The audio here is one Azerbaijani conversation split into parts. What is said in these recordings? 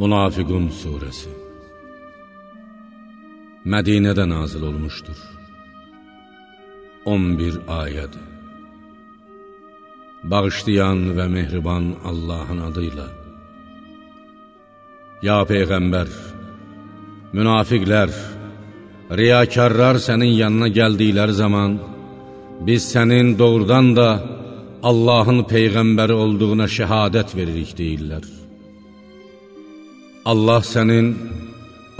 Münafiqun Suresi Mədinədə nazil olmuşdur. 11 ayədir. Bağışlayan və mehriban Allahın adıyla Ya Peyğəmbər, münafiqlər, riyakarlar sənin yanına gəldikləri zaman biz sənin doğrudan da Allahın Peyğəmbəri olduğuna şəhadət veririk deyirlər. Allah sənin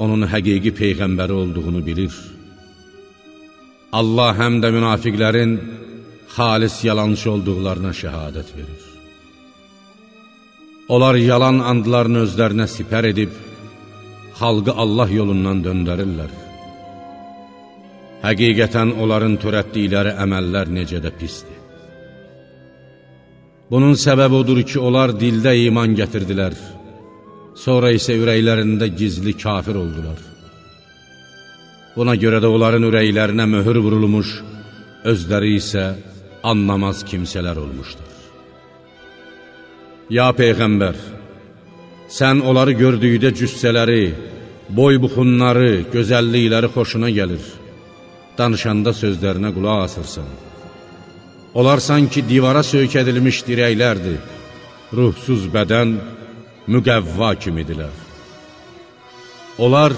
onun həqiqi Peyğəmbəri olduğunu bilir. Allah həm də münafiqlərin xalis yalançı olduqlarına şəhadət verir. Onlar yalan andlarını özlərinə sipər edib, xalqı Allah yolundan döndərirlər. Həqiqətən onların törətdikləri əməllər necə də pisdir. Bunun səbəbi odur ki, onlar dildə iman gətirdilər, sonra isə ürəklərində gizli kafir oldular. Buna görə də onların ürəklərinə möhür vurulmuş, özləri isə anlamaz kimsələr olmuşdur. Ya Peyğəmbər, sən onları gördükdə cüssələri, boy buxunları, gözəllikləri xoşuna gəlir, danışanda sözlərinə qulaq asırsan. Onlar sanki divara söykədilmiş dirəklərdir, ruhsuz bədən, müqəvva kimidirlər. Onlar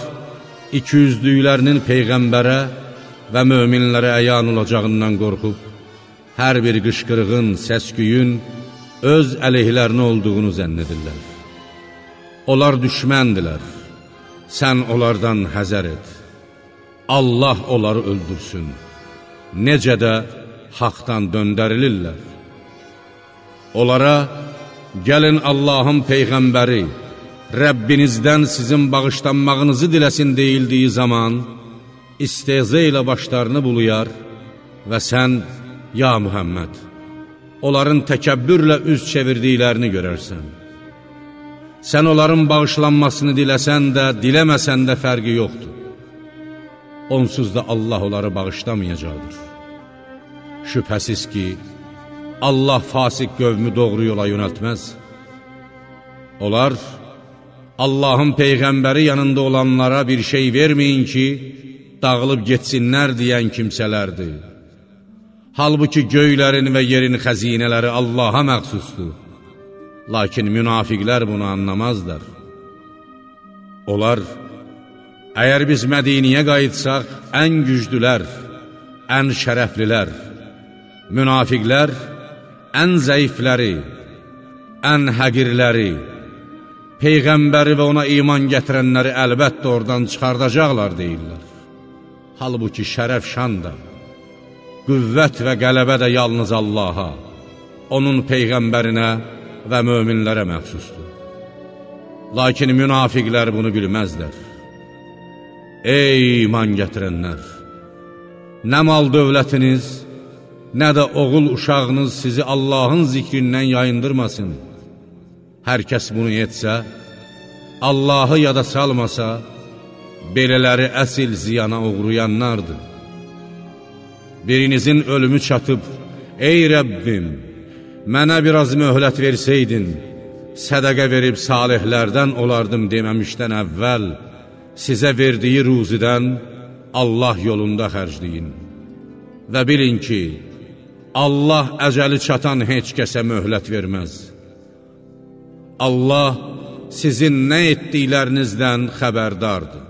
ikiyüzlüklərinin Peyğəmbərə və möminlərə əyan olacağından qorxub, hər bir qışqırığın, səsküyün öz əleyhlərinə olduğunu zənn edirlər. Onlar düşməndilər, sən onlardan həzər et. Allah onları öldürsün, necə də haqdan döndərilirlər. Onlara, gəlin Allahın Peyğəmbəri, Rəbbinizdən sizin bağışlanmağınızı diləsin deyildiyi zaman, istezə ilə başlarını buluyar və sən, ya Mühəmməd, onların təkəbbürlə üz çevirdiklərini görərsən. Sən onların bağışlanmasını diləsən də, diləməsən də fərqi yoxdur. Onsuz da Allah onları bağışlamayacaqdır. Şübhəsiz ki, Allah fasik qövmü doğru yola yönəltməz. Onlar, Allahın Peyğəmbəri yanında olanlara bir şey verməyin ki, dağılıb getsinlər deyən kimsələrdir. Halbuki göylərin və yerin xəzinələri Allaha məxsusdur. Lakin münafiqlər bunu anlamazlar. Onlar, əgər biz Mədiniyə qayıtsaq, ən güclülər, ən şərəflilər, münafiqlər, ən zəifləri, ən həqirləri, Peyğəmbəri və ona iman gətirənləri əlbəttə oradan çıxardacaqlar deyirlər. Halbuki şərəf şan da, qüvvət və qələbə də yalnız Allaha, onun Peyğəmbərinə və möminlərə məxsusdur. Lakin münafiqlər bunu bilməzlər. Ey iman gətirənlər! Nə mal dövlətiniz, nə də oğul uşağınız sizi Allahın zikrindən yayındırmasın. Hər kəs bunu etsə, Allahı yada salmasa, belələri əsil ziyana uğrayanlardır. Birinizin ölümü çatıb, ey Rəbbim, mənə biraz möhlət versəydin, sədəqə verib salihlərdən olardım deməmişdən əvvəl, sizə verdiyi ruzidən Allah yolunda xərcləyin. Və bilin ki, Allah əcəli çatan heç kəsə möhlət verməz. Allah sizin nə etdiklərinizdən xəbərdardır.